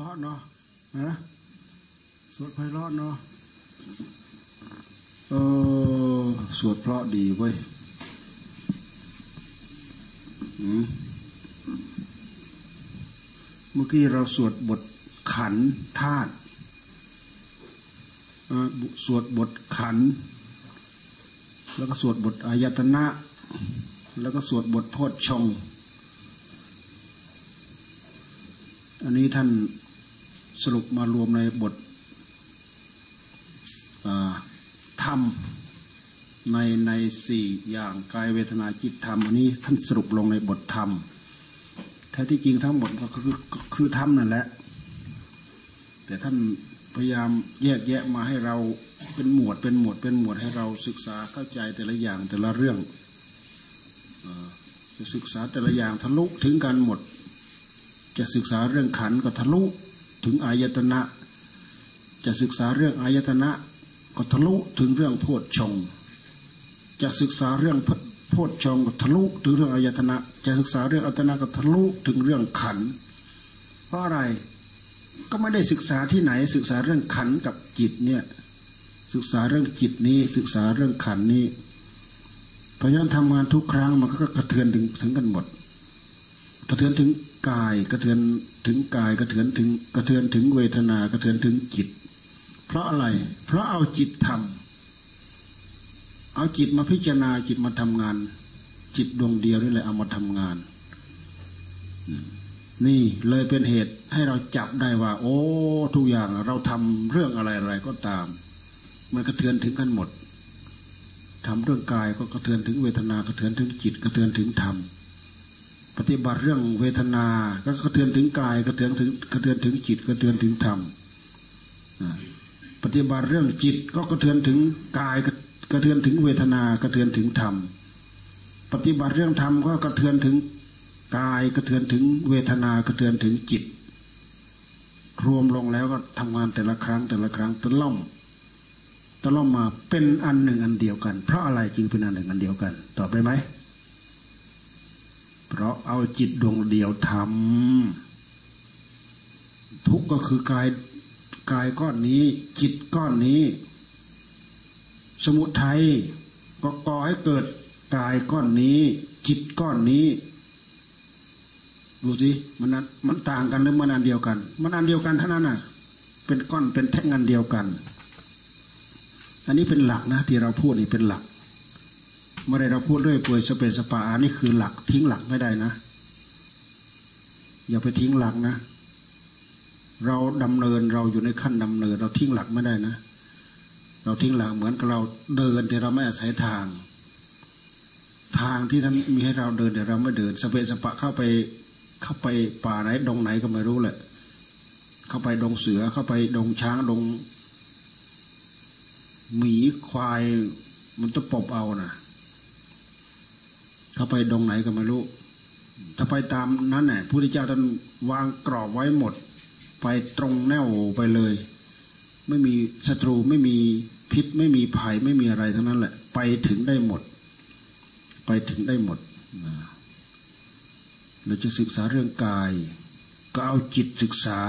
ราะเนาะฮะสวดไพเราะเนาะเออสวดเพราะดีเว้ยเมื่อกี้เราสวดบทขันธาตุสวดบทขัน แล้วก็สวดบทอายตนะ แล้วก็สวดบทโพชฌงอันนี้ท่าน สรุปมารวมในบทธรรมในในสี่อย่างกายเวทนาจิตธรรมอันนี้ท่านสรุปลงในบทธรรมแท้ที่จริงทั้งหมดก็คือคือธรรมนั่นแหละ แต่ท่านพยายามแยกแยะมาให้เราเป็นหมวดเป็นหมวดเป็นหมวดให้เราศึกษาเข้าใจแต่ละอย่างแต่ละเรื่องจะศึกษาแต่ละอย่างทะลุถึงกันหมด จะศึกษาเรื่องขันก็ทะลุ ถึงอายตนะ จะศึกษาเรื่องอายตนะก็ทะลุถึงเรื่องโพชฌงจะศึกษาเรื่องโพชฌงก็ทะลุถึงเรื่องอายตนะ จะศึกษาเรื่องอายตนะก็ทะลุถึงเรื่องขัน เพราะอะไรก็ไม่ได้ศึกษาที่ไหนศึกษาเรื่องขันกับจิตเนี่ยศึกษาเรื่องจิตนี้ศึกษาเรื่องขันนี้เพราะฉะนั้นทำงานทุกครั้งมันก็กระเทือนถึงถึงกันหมดกระเทือนถึง กายกระเทือนถึงกายกระเทือนถึงกระเทือนถึงเวทนากระเทือนถึงจิต เพราะอะไร เพราะเอาจิตทำเอาจิตมาพิจารณาจิตมาทำงาน จิตดวงเดียวนี่แหละเอามาทำงาน นี่เลยเป็นเหตุให้เราจับได้ว่า โอ้ทุกอย่างเราทำเรื่องอะไรอะไรก็ตาม มันกระเทือนถึงกันหมดทำเรื่องกายก็กระเทือนถึงเวทนากระเทือนถึงจิตกระเทือนถึงธรรม ปฏิบัติเรื่องเวทนา ก็กระเทือนถึงกายกระเทือนถึงกระเทือนถึงจิตกระเทือนถึงธรรมปฏิบัติเรื่องจิตก็กระเทือนถึงกายกระเทือนถึงเวทนากระเทือนถึงธรรมปฏิบัติเรื่องธรรมก็กระเทือนถึงกายกระเทือนถึงเวทนากระเทือนถึงจิต รวมลงแล้วก็ทำงานแต่ละครั้งแต่ละครั้งตะล่อมตะล่อมมาเป็นอันหนึ่งอันเดียวกัน เพราะอะไรจึงเป็นอันหนึ่งอันเดียวกัน ตอบได้ไหม เพราะเอาจิตดวงเดียวทำทุกก็คือกายกายก้อนนี้ จิตก้อนนี้ สมุทัยก็ก่อให้เกิดกายก้อนนี้ จิตก้อนนี้ดูสิมันมันต่างกันหรือมันอันเดียวกัน มันอันเดียวกันเท่านั้นน่ะ เป็นก้อนเป็นแท่งอันเดียวกัน อันนี้เป็นหลักนะ ที่เราพูดนี่เป็นหลัก เมื่อไรเราพูดเรื่อยเปื่อยสเปสปาอันนี้คือหลักทิ้งหลักไม่ได้นะ อย่าไปทิ้งหลักนะ เราดำเนินเราอยู่ในขั้นดำเนิน เราทิ้งหลักไม่ได้นะ เราทิ้งหลักเหมือนกับเราเดินแต่เราไม่อาศัยทาง ทางที่ท่านมีให้เราเดินแต่เราไม่เดินสเปสปะเข้าไปเข้าไปป่าไหนดงไหนก็ไม่รู้แหละ เข้าไปดงเสือเข้าไปดงช้างดงหมีควายมันจะปบเอานะ่ะ เข้าไปดงไหนก็ไม่รู้ ถ้าไปตามนั้นแหละพระพุทธเจ้าท่านวางกรอบไว้หมด ไปตรงแนวไปเลย ไม่มีศัตรูไม่มีพิษไม่มีภัยไม่มีอะไรทั้งนั้นแหละ ไปถึงได้หมด ไปถึงได้หมดเราจะศึกษาเรื่องกาย ก็เอาจิตศึกษา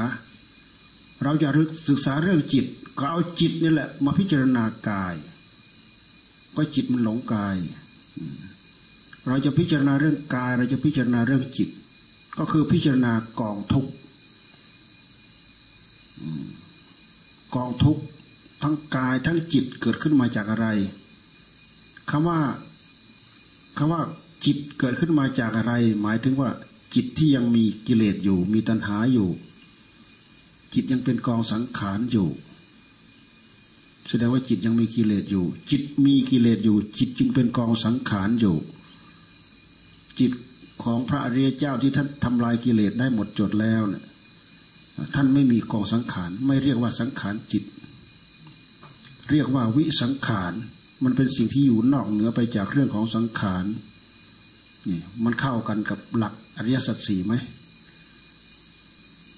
เราจะศึกษาเรื่องจิต ก็เอาจิตนี่แหละ มาพิจารณากาย ก็จิตมันหลงกาย เราจะพิจารณาเรื่องกาย เราจะพิจารณาเรื่องจิต ก็คือพิจารณากองทุกกองทุกทั้งกายทั้งจิตเกิดขึ้นมาจากอะไรคำว่าคำว่าจิตเกิดขึ้นมาจากอะไร หมายถึงว่าจิตที่ยังมีกิเลสอยู่ มีตัณหาอยู่ จิตยังเป็นกองสังขารอยู่ แสดงว่าจิตยังมีกิเลสอยู่ จิตมีกิเลสอยู่ จิตจึงเป็นกองสังขารอยู่ จิตของพระอริยเจ้าที่ท่านทำลายกิเลสได้หมดจดแล้วเนี่ยท่านไม่มีกองสังขารไม่เรียกว่าสังขารจิต เรียกว่าวิสังขารมันเป็นสิ่งที่อยู่นอกเหนือไปจากเรื่องของสังขารนี่มันเข้ากันกับหลักอริยสัจสี่ไหม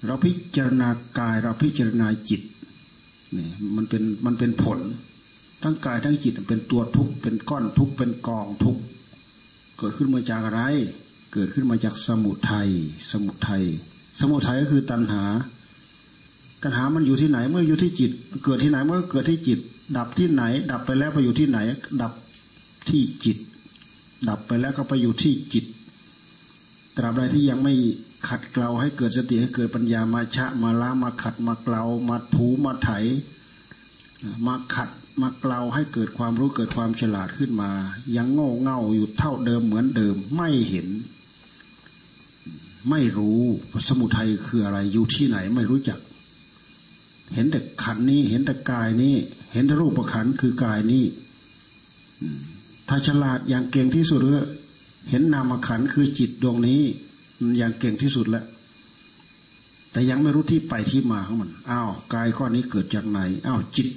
เราพิจารณากายเราพิจารณาจิตนี่มันเป็นมันเป็นผล ทั้งกายทั้งจิตเป็นตัวทุกข์เป็นก้อนทุกข์เป็นกองทุกข์ เกิดขึ้นมาจากอะไร เกิดขึ้นมาจากสมุทัยสมุทัยสมุทัยก็คือตัณหา ตัณหามันอยู่ที่ไหนเมื่ออยู่ที่จิต เกิดที่ไหนเมื่อเกิดที่จิต ดับที่ไหน ดับไปแล้วไปอยู่ที่ไหน ดับที่จิต ดับไปแล้วก็ไปอยู่ที่จิต ตราบใดที่ยังไม่ขัดเกลาให้เกิดสติให้เกิดปัญญามาชะมาล้ามาขัดมาเกลามาถูมาไถมาขัด มาเกลาให้เกิดความรู้เกิดความฉลาดขึ้นมา ยังโง่เง่าอยู่เท่าเดิมเหมือนเดิมไม่เห็น ไม่รู้สมุทัยคืออะไรอยู่ที่ไหนไม่รู้จัก เห็นแต่ขันนี้เห็นแต่กายนี้ เห็นแต่รูปขันคือกายนี้ถ้าฉลาดอย่างเก่งที่สุดก็เห็นนามขันคือจิตดวงนี้มันอย่างเก่งที่สุดแล้วแต่ยังไม่รู้ที่ไปที่มาของมัน อ้าวกายก้อนนี้เกิดจากไหน อ้าวจิต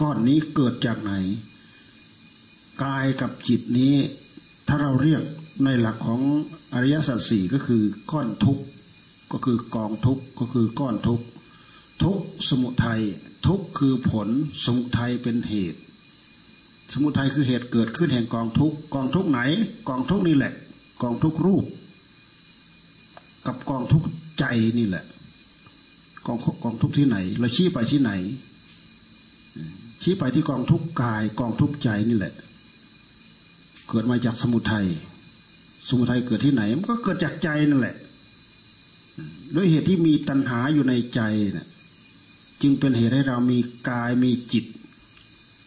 ก้อนนี้เกิดจากไหน กายกับจิตนี้ ถ้าเราเรียกในหลักของอริยสัจสี่ก็คือก้อนทุกข์ก็คือกองทุกข์ก็คือก้อนทุกข์ทุกสมุทัยทุกคือผลสมุทัยเป็นเหตุ สมุทัยคือเหตุเกิดขึ้นแห่งกองทุกกองทุกไหน กองทุกนี่แหละ กองทุกรูป กับกองทุกใจนี่แหละ กองกองทุกที่ไหน เราชี้ไปที่ไหน ชี้ไปที่กองทุกกายกองทุกใจนี่แหละ เกิดมาจากสมุทัยสมุทัยเกิดที่ไหน มันก็เกิดจากใจนั่นแหละด้วยเหตุที่มีตัณหาอยู่ในใจนะ่ะจึงเป็นเหตุให้เรามีกายมีจิต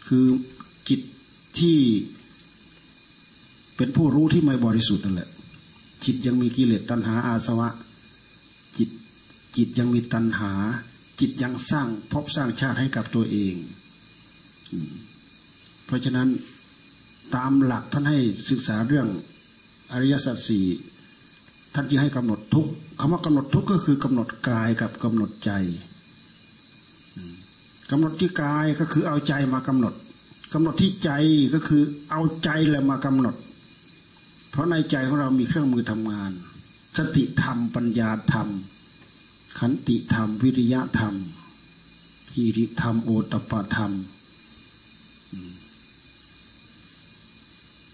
คือจิตที่เป็นผู้รู้ที่ไม่บริสุทธิ์นั่นแหละ จิตยังมีกิเลสตัณหาอาสวะ จิตจิตยังมีตัณหา จิตยังสร้างพบสร้างชาติให้กับตัวเอง เพราะฉะนั้นตามหลักท่านให้ศึกษาเรื่องอริยสัจสี่ท่านจะให้กำหนดทุกคำว่ากำหนดทุกก็คือกำหนดกายกับกำหนดใจกำหนดที่กายก็คือเอาใจมากำหนดกำหนดที่ใจก็คือเอาใจแหละมากำหนด เพราะในใจของเรามีเครื่องมือทำงาน สติธรรมปัญญาธรรม ขันติธรรม วิริยะธรรมหิริธรรมโอตปะธรรม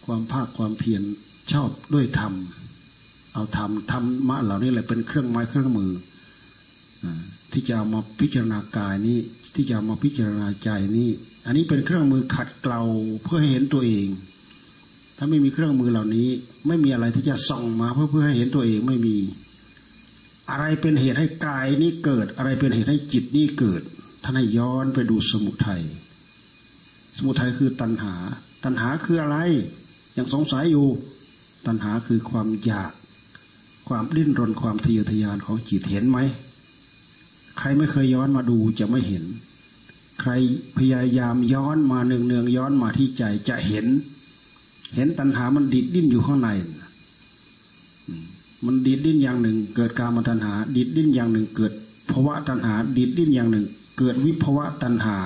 ความภาคความเพียรชอบด้วยธรรม เอาธรรมธรรมะเหล่านี้แหละเป็นเครื่องไม้เครื่องมือที่จะเอามาพิจารณากายนี้ที่จะเอามาพิจารณาใจนี้ อันนี้เป็นเครื่องมือขัดเกลาเพื่อให้เห็นตัวเอง ถ้าไม่มีเครื่องมือเหล่านี้ ไม่มีอะไรที่จะส่องมาเพื่อเพื่อให้เห็นตัวเองไม่มี อะไรเป็นเหตุให้กายนี้เกิด อะไรเป็นเหตุให้จิตนี้เกิดท่านให้ย้อนไปดูสมุทัยสมุทัยคือตัณหา ตัณหาคืออะไร ยังสงสัยอยู่ตัณหาคือความอยาก ความดิ้นรนความทะเยอทะยานของจิตเห็นไหมใครไม่เคยย้อนมาดูจะไม่เห็น ใครพยายามย้อนมาเนืองเนืองย้อนมาที่ใจจะเห็น เห็นตัณหามันดิดดิ้นอยู่ข้างใน มันดิดดิ้นอย่างหนึ่ง เกิดการมาตัณหา ดิดดิ้นอย่างหนึ่ง เกิดภาวะตัณหา ดิดดิ้นอย่างหนึ่ง เกิดวิภาวะตัณหา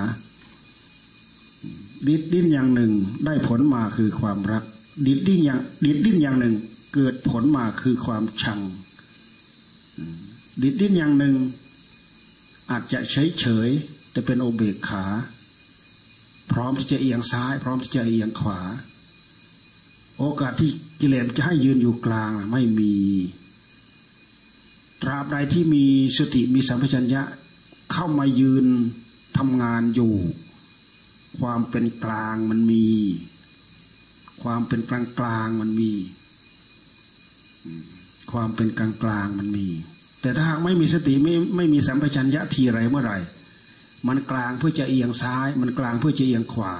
ดิดดิ้นอย่างหนึ่งได้ผลมาคือความรัก ดิดดิ้นอย่างดิดดิ้นอย่างหนึ่ง เกิดผลมาคือความชังดิดดิ้นอย่างหนึ่ง อาจจะเฉยเฉยแต่เป็นโอเบกขา พร้อมที่จะเอียงซ้าย พร้อมที่จะเอียงขวา โอกาสที่กิเลสจะให้ยืนอยู่กลางไม่มี ตราบใดที่มีสติมีสัมปชัญญะเข้ามายืนทำงานอยู่ ความเป็นกลางมันมี ความเป็นกลางกลางมันมี ความเป็นกลางกลางมันมี แต่ถ้าหากไม่มีสติไม่ไม่มีสัมปชัญญะทีไรเมื่อไหร่ มันกลางเพื่อจะเอียงซ้าย มันกลางเพื่อจะเอียงขวา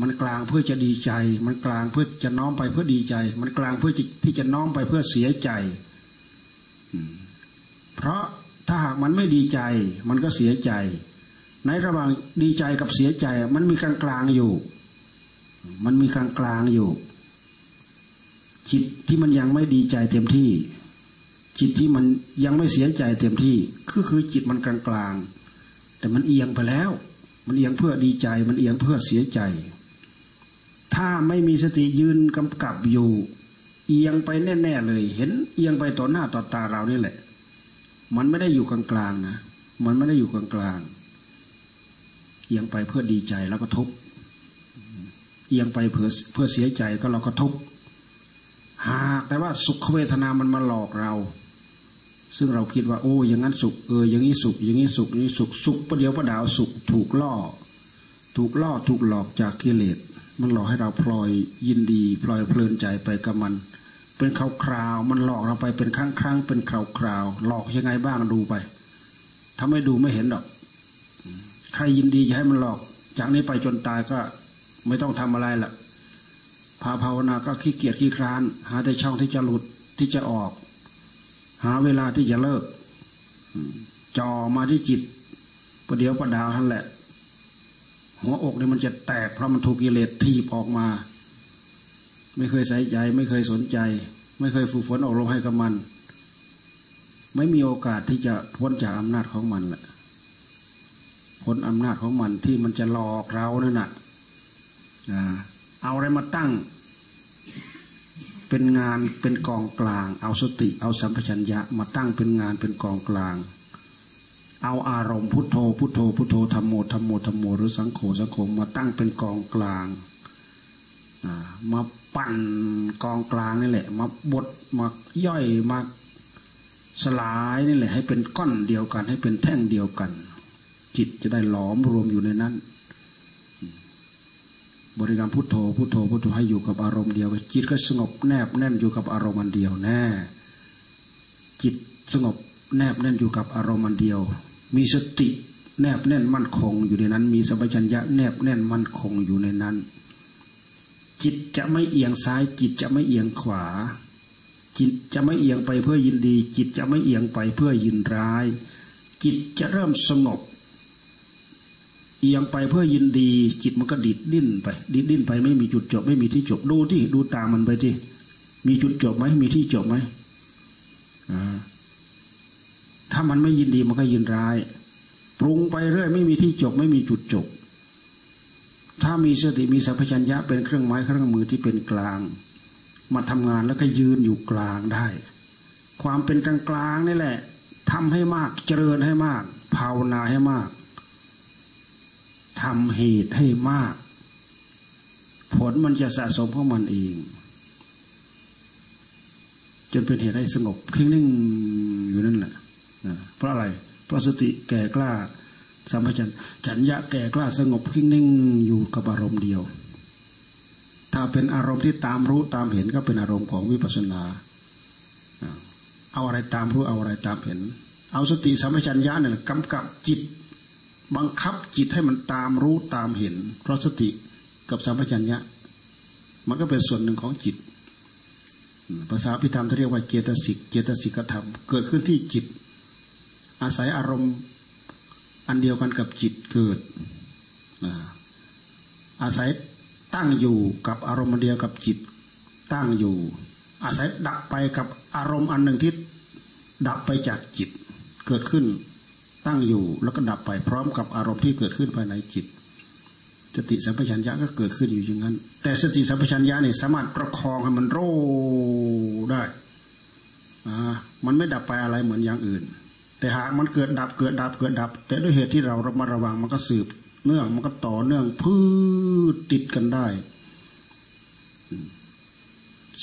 มันกลางเพื่อจะดีใจ มันกลางเพื่อจะน้อมไปเพื่อดีใจ มันกลางเพื่อที่จะน้อมไปเพื่อเสียใจเพราะถ้าหากมันไม่ดีใจ มันก็เสียใจ ในระหว่างดีใจกับเสียใจ มันมีกลางกลางอยู่ มันมีกลางกลางอยู่ จิตที่มันยังไม่ดีใจเต็มที่ จิตที่มันยังไม่เสียใจเต็มที่คือคือจิตมันกลางกลางแต่มันเอียงไปแล้ว มันเอียงเพื่อดีใจ มันเอียงเพื่อเสียใจ ถ้าไม่มีสติยืนกำกับอยู่ เอียงไปแน่ๆเลย เห็นเอียงไปต่อหน้าต่อตาเรานี่แหละ มันไม่ได้อยู่กลางๆนะ มันไม่ได้อยู่กลางๆเอียงไปเพื่อดีใจแล้วก็ทุกเอียงไปเพื่อเพื่อเสียใจก็เราก็ทุกหากแต่ว่าสุขเวทนามันมาหลอกเรา ซึ่งเราคิดว่า โอ้อย่างนั้นสุขเอออย่างนี้สุข อย่างนี้สุขอย่างนี้สุขสุขประเดี๋ยวประดาวสุขถูกล่อ ถูกล่อถูกหลอกจากกิเลสมันหลอกให้เราพลอยยินดี พลอยเพลินใจไปกับมัน เป็นคราวคราวมันหลอกเราไปเป็นครั้งครั้งเป็นคราวคราวหลอกยังไงบ้างดูไปถ้าไม่ดูไม่เห็นหรอก ใครยินดีจะให้มันหลอก จากนี้ไปจนตายก็ ไม่ต้องทำอะไรละพาภาวนาก็ขี้เกียจขี้คร้าน หาแต่ช่องที่จะหลุดที่จะออก หาเวลาที่จะเลิกจอมาที่จิตประเดี๋ยวประดาวท่านแหละ หัวอกเนี่ยมันจะแตกเพราะมันถูกกิเลสทีบออกมา ไม่เคยใส่ใจ ไม่เคยสนใจ ไม่เคยฝึกฝนออกลงให้กับมัน ไม่มีโอกาสที่จะพ้นจากอำนาจของมันแหละพ้นอำนาจของมันที่มันจะหลอกเรานั่นน่ะ เอาอะไรมาตั้ง เป็นงานเป็นกองกลาง เอาสติเอาสัมปชัญญะมาตั้งเป็นงานเป็นกองกลาง เอาอารมณ์พุทโธพุทโธพุทโธธรรมโมธรรมโมธรรมโมหรือสังโฆสังโฆมาตั้งเป็นกองกลางมาปั่นกองกลางนี่แหละ มาบดมาย่อยมาสลายนี่แหละให้เป็นก้อนเดียวกัน ให้เป็นแท่งเดียวกัน จิตจะได้หลอมรวมอยู่ในนั้น บริกรรมพุทโธพุทโธพุทโธให้อยู่กับอารมณ์เดียว จิตก็สงบแนบแน่นอยู่กับอารมณ์อันเดียวแน่ จิตสงบแนบแน่นอยู่กับอารมณ์อันเดียว มีสติแนบแน่นมั่นคงอยู่ในนั้น มีสัมปชัญญะแนบแน่นมั่นคงอยู่ในนั้น จิตจะไม่เอียงซ้าย จิตจะไม่เอียงขวา จิตจะไม่เอียงไปเพื่อยินดี จิตจะไม่เอียงไปเพื่อยินร้าย จิตจะเริ่มสงบ เอียงไปเพื่อยินดี จิตมันก็ดิดดิ้นไป ดิดดิ้นไปไม่มีจุดจบ ไม่มีที่จบดูที่ดูตามมันไปที่มีจุดจบไหมมีที่จบไหมถ้ามันไม่ยินดีมันก็ยินร้าย ปรุงไปเรื่อย ไม่มีที่จบ ไม่มีจุดจบ ถ้ามีสติมีสัพพัญญะเป็นเครื่องไม้เครื่องมือที่เป็นกลาง มาทำงานแล้วก็ยืนอยู่กลางได้ ความเป็นกลางกลางนี่แหละทำให้มากเจริญให้มาก ภาวนาให้มาก ทำเหตุให้มาก ผลมันจะสะสมของมันเอง จนเป็นเหตุให้สงบคลิ่งนิ่งอยู่นั่นแหละเพราะอะไรเพราะสติแก่กล้าสัมผัสันฉันยะแก่กล้าสงบคลิ่งนิ่งอยู่กับอารมณ์เดียว ถ้าเป็นอารมณ์ที่ตามรู้ตามเห็นก็เป็นอารมณ์ของวิปัสสนาเอาอะไรตามรู้เอาอะไรตามเห็น เอาสติสัมปชัญญะเนี่ยกำกับจิต บังคับจิตให้มันตามรู้ตามเห็น เพราะสติกับสัมปชัญญะ มันก็เป็นส่วนหนึ่งของจิต ภาษาพิธรรมที่เรียกว่าเจตสิก เจตสิกธรรม เกิดขึ้นที่จิต อาศัยอารมณ์อันเดียวกันกับจิตเกิด อาศัยตั้งอยู่กับอารมณ์เดียวกับจิต ตั้งอยู่ อาศัยดับไปกับอารมณ์อันหนึ่งที่ดับไปจากจิตเกิดขึ้น ตั้งอยู่แล้วก็ดับไปพร้อมกับอารมณ์ที่เกิดขึ้นภายในจิต สติสัมปชัญญะก็เกิดขึ้นอยู่อย่างนั้น แต่สติสัมปชัญญะเนี่ยสามารถประคองให้มันโรได้อ่ามันไม่ดับไปอะไรเหมือนอย่างอื่น แต่หากมันเกิดดับเกิดดับเกิดดับ แต่ด้วยเหตุที่เราระมัดระวังมันก็สืบ เนื่องมันก็ต่อเนื่องพืชติดกันได้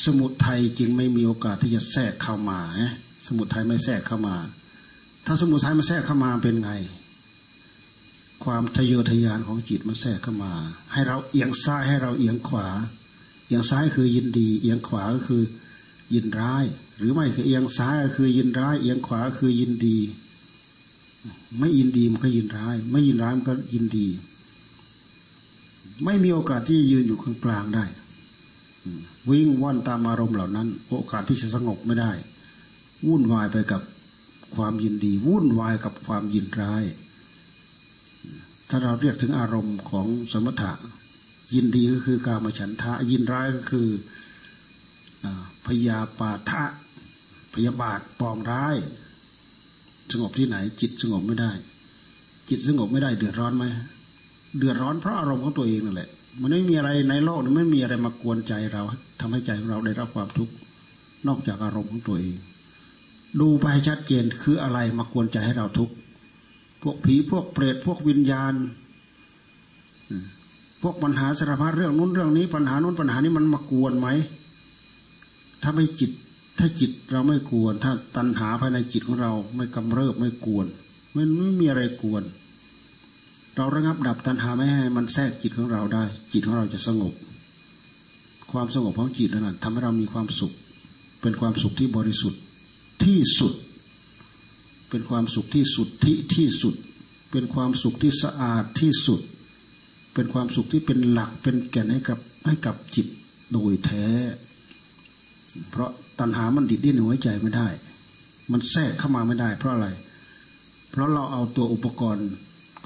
สมุทัยจึงไม่มีโอกาสที่จะแทรกเข้ามาสมุทัยไม่แทรกเข้ามา ถ้าสมุทัยมันแทรกเข้ามาเป็นไง ความทะเยอทะยานของจิตมันแทรกเข้ามา ให้เราเอียงซ้ายให้เราเอียงขวา เอียงซ้ายคือยินดี เอียงขวาก็คือยินร้าย หรือไม่คือเอียงซ้ายก็คือยินร้าย เอียงขวาคือยินดี ไม่ยินดีมันก็ยินร้าย ไม่ยินร้ายมันก็ยินดี ไม่มีโอกาสที่ยืนอยู่ข้างกลางได้วิ่งว่อนตามอารมณ์เหล่านั้น โอกาสที่จะสงบไม่ได้ วุ่นวายไปกับ ความยินดี วุ่นวายกับความยินร้าย ถ้าเราเรียกถึงอารมณ์ของสมถะ ยินดีก็คือกามฉันทะ ยินร้ายก็คือพยาปาทะพยาบาทปองร้าย สงบที่ไหน จิตสงบไม่ได้ จิตสงบไม่ได้ เดือดร้อนไหมเดือดร้อนเพราะอารมณ์ของตัวเองนั่นแหละ มันไม่มีอะไรในโลกนี้ไม่มีอะไรมากวนใจเราทำให้ใจของเราได้รับความทุกข์นอกจากอารมณ์ของตัวเอง ดูไปชัดเจนคืออะไรมากวนใจให้เราทุกข์พวกผีพวกเปรตพวกวิญญาณ พวกปัญหาสารพัดเรื่องนู้นเรื่องนี้ ปัญหานู้นปัญหานี้มันมากวนไหมถ้าไม่จิต ถ้าจิตเราไม่กวน ถ้าตัณหาภายในจิตของเราไม่กำเริบไม่กวนมันไม่มีอะไรกวน เราระงับดับตัณหาไม่ให้ มันแทรกจิตของเราได้ จิตของเราจะสงบ ความสงบของจิตนั้นทำให้เรามีความสุข เป็นความสุขที่บริสุทธิ์ ที่สุด เป็นความสุขที่สุดที่ที่สุด เป็นความสุขที่สะอาดที่สุด เป็นความสุขที่เป็นหลักเป็นแก่นให้กับให้กับจิตโดยแท้ เพราะตัณหามันดิดดิ้นหัวใจไม่ได้ มันแทรกเข้ามาไม่ได้ เพราะอะไร เพราะเราเอาตัวอุปกรณ์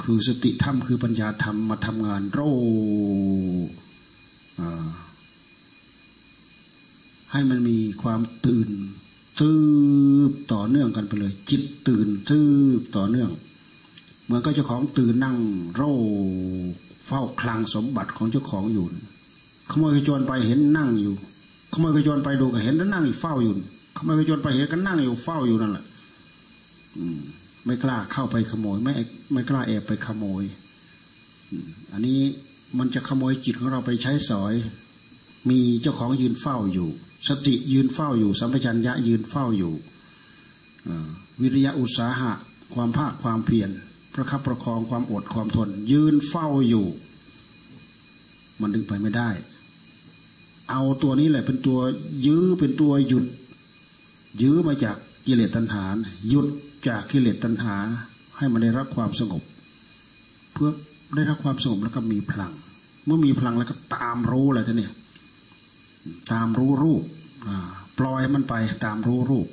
คือสติธรรมคือปัญญาธรรมมาทำงานโรให้มันมีความตื่น ตืบต่อเนื่องกันไปเลย จิตตื่นตืบต่อเนื่องเหมือนก็เจ้าของตื่นนั่งโรเฝ้าคลังสมบัติของเจ้าของอยู่ขโมยกระโจนไปเห็นนั่งอยู่ขโมยกระโจนไปดูก็เห็นแล้วนั่งอยู่เฝ้าอยู่ขโมยกระโจนไปเห็นก็นั่งอยู่เฝ้าอยู่นั่นแหละไม่กล้าเข้าไปขโมย ไม่ไม่กล้าแอบไปขโมยอันนี้มันจะขโมยจิตของเราไปใช้สอย มีเจ้าของยืนเฝ้าอยู่ สติยืนเฝ้าอยู่ สัมปชัญญะยืนเฝ้าอยู่วิริยะอุตสาหะ ความภาคความเพียรประคับประคองความอดความทน ยืนเฝ้าอยู่ มันดึงไปไม่ได้ เอาตัวนี้แหละเป็นตัวยื้อเป็นตัวหยุด ยื้อมาจากกิเลสตัณหาหยุดจากกิเลสตัณหา ให้มันได้รับความสงบ เพื่อได้รับความสงบแล้วก็มีพลัง เมื่อมีพลังแล้วก็ตามรู้อะไรท่านเนี่ย ตามรู้รูปปล่อยมันไปตามรู้รูป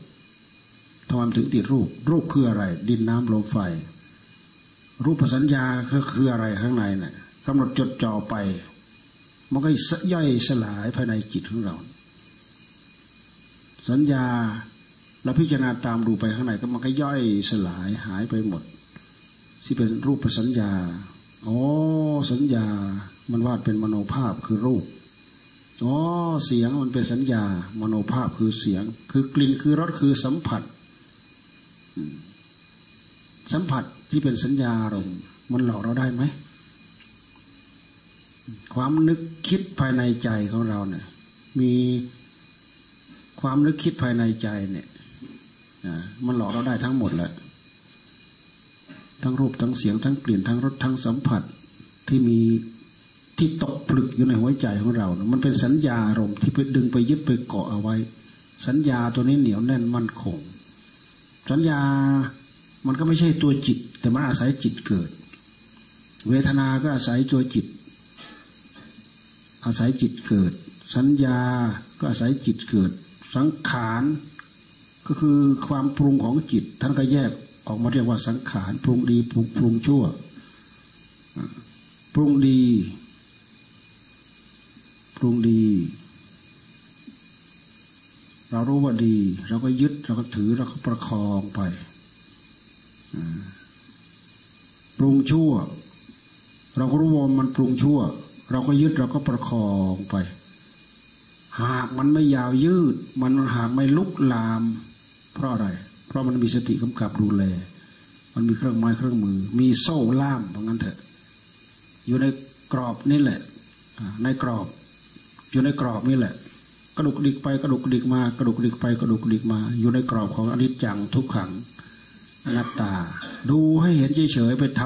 ทำไมถึงติดรูป รูปคืออะไร ดินน้ำลมไฟ รูปสัญญาคือคืออะไรข้างในเนะ่ยกำหนดจดจ่อไป มันก็ย่อยสลายภายในจิตของเรา สัญญาเราพิจารณาตามดูไปข้างในก็มันก็ย่อยสลายหายไปหมด ที่เป็นรูปสัญญา อ๋อสัญญา มันวาดเป็นมโนภาพคือรูป อ๋อเสียงมันเป็นสัญญามโนภาพคือเสียง คือกลิ่นคือรสคือสัมผัส สัมผัสที่เป็นสัญญาอารมณ์มันหลอกเราได้ไหม ความนึกคิดภายในใจของเราเนี่ย มีความนึกคิดภายในใจเนี่ยมันหลอกเราได้ทั้งหมดแหละทั้งรูปทั้งเสียงทั้งกลิ่นทั้งรสทั้งสัมผัสที่มีที่ตก ผลึกอยู่ในหัวใจของเรา มันเป็นสัญญาอารมณ์ที่ไปดึงไปยึดไปเกาะเอาไว้ สัญญาตัวนี้เหนียวแน่นมั่นคง สัญญามันก็ไม่ใช่ตัวจิต แต่มันอาศัยจิตเกิด เวทนา ก็อาศัยตัวจิต อาศัยจิตเกิด สัญญาก็อาศัยจิตเกิด สังขารก็คือความปรุงของจิต ท่านก็แยกออกมาเรียกว่าสังขารปรุงดีปรุงปรุงชั่ว ปรุงดี ปรุงดี เรารู้ว่าดี เราก็ยึดเราก็ถือเราก็ประคองไปปรุงชั่ว เราก็รู้ว่ามันปรุงชั่ว เราก็ยึดเราก็ประคองไป หากมันไม่ยาวยืด มันหากไม่ลุกลาม เพราะอะไร เพราะมันมีสติกำกับดูแล มันมีเครื่องไม้เครื่องมือ มีโซ่ล่ามเพราะงั้นเถอะ อยู่ในกรอบนี่แหละในกรอบ อยู่ในกรอบนี่แหละ กระดุกดิกไปกระดุกดิกมากระดุกดิกไปกระดุกดิกมา อยู่ในกรอบของอนิจจังทุกขังอนัตตา ดูให้เห็นเฉยๆไปท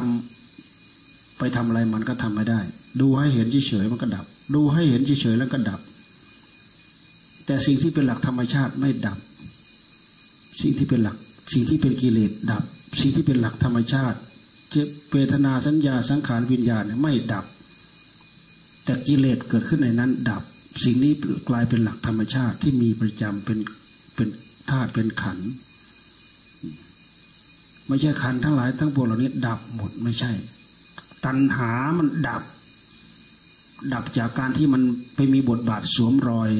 ำไปทำอะไรมันก็ทำไม่ได้ ดูให้เห็นเฉยๆมันก็ดับ ดูให้เห็นเฉยๆแล้วก็ดับ แต่สิ่งที่เป็นหลักธรรมชาติไม่ดับ สิ่งที่เป็นหลัก สิ่งที่เป็นกิเลสดับ สิ่งที่เป็นหลักธรรมชาติเจเวทนาสัญญาสังขารวิญญาณไม่ดับ แต่กิเลสเกิดขึ้นในนั้นดับ สิ่งนี้กลายเป็นหลักธรรมชาติที่มีประจำเป็นเป็นธาตุเป็นขัน ไม่ใช่ขันทั้งหลายทั้งปวงเหล่านี้ ดับหมดไม่ใช่ ตัณหามันดับ ดับจากการที่มันไปมีบทบาทสวมรอย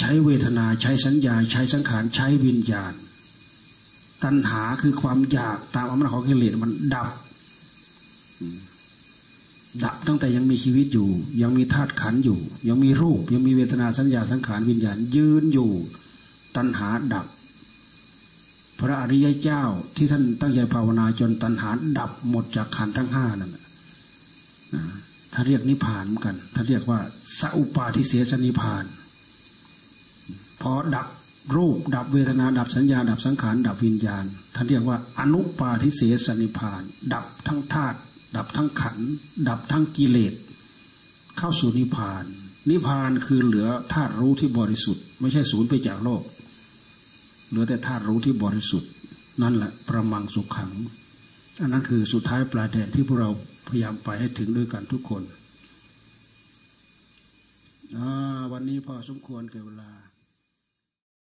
ใช้เวทนาใช้สัญญา ใช้สังขารใช้วิญญาณ ตัณหาคือความอยากตามอำนาจของกิเลสมันดับ ดับตั้งแต่ยังมีชีวิตอยู่ ยังมีธาตุขันอยู่ ยังมีรูป ยังมีเวทนาสัญญาสังขารวิญญาณยืนอยู่ ตัณหาดับ พระอริยเจ้าที่ท่านตั้งใจภาวนาจนตัณหาดับหมดจากขันทั้งห้านั่นถ้าเรียกนิพพานเหมือนกัน ถ้าเรียกว่าสัพปาทิเสสนิพพานพอดับรูปดับเวทนาดับสัญญา ดับสังขาร ดับวิญญาณท่านเรียกว่าอนุปาทิเสสนิพาน ดับทั้งธาตุ ดับทั้งขัน ดับทั้งกิเลส เข้าสู่นิพพาน นิพพานคือเหลือธาตุรู้ที่บริสุทธิ์ ไม่ใช่ศูนย์ไปจากโลก เหลือแต่ธาตุรู้ที่บริสุทธิ์ นั่นแหละประมังสุขขัง อันนั้นคือสุดท้ายปลายแดนที่พวกเราพยายามไปให้ถึงด้วยกันทุกคนวันนี้พอสมควรเก่เวลา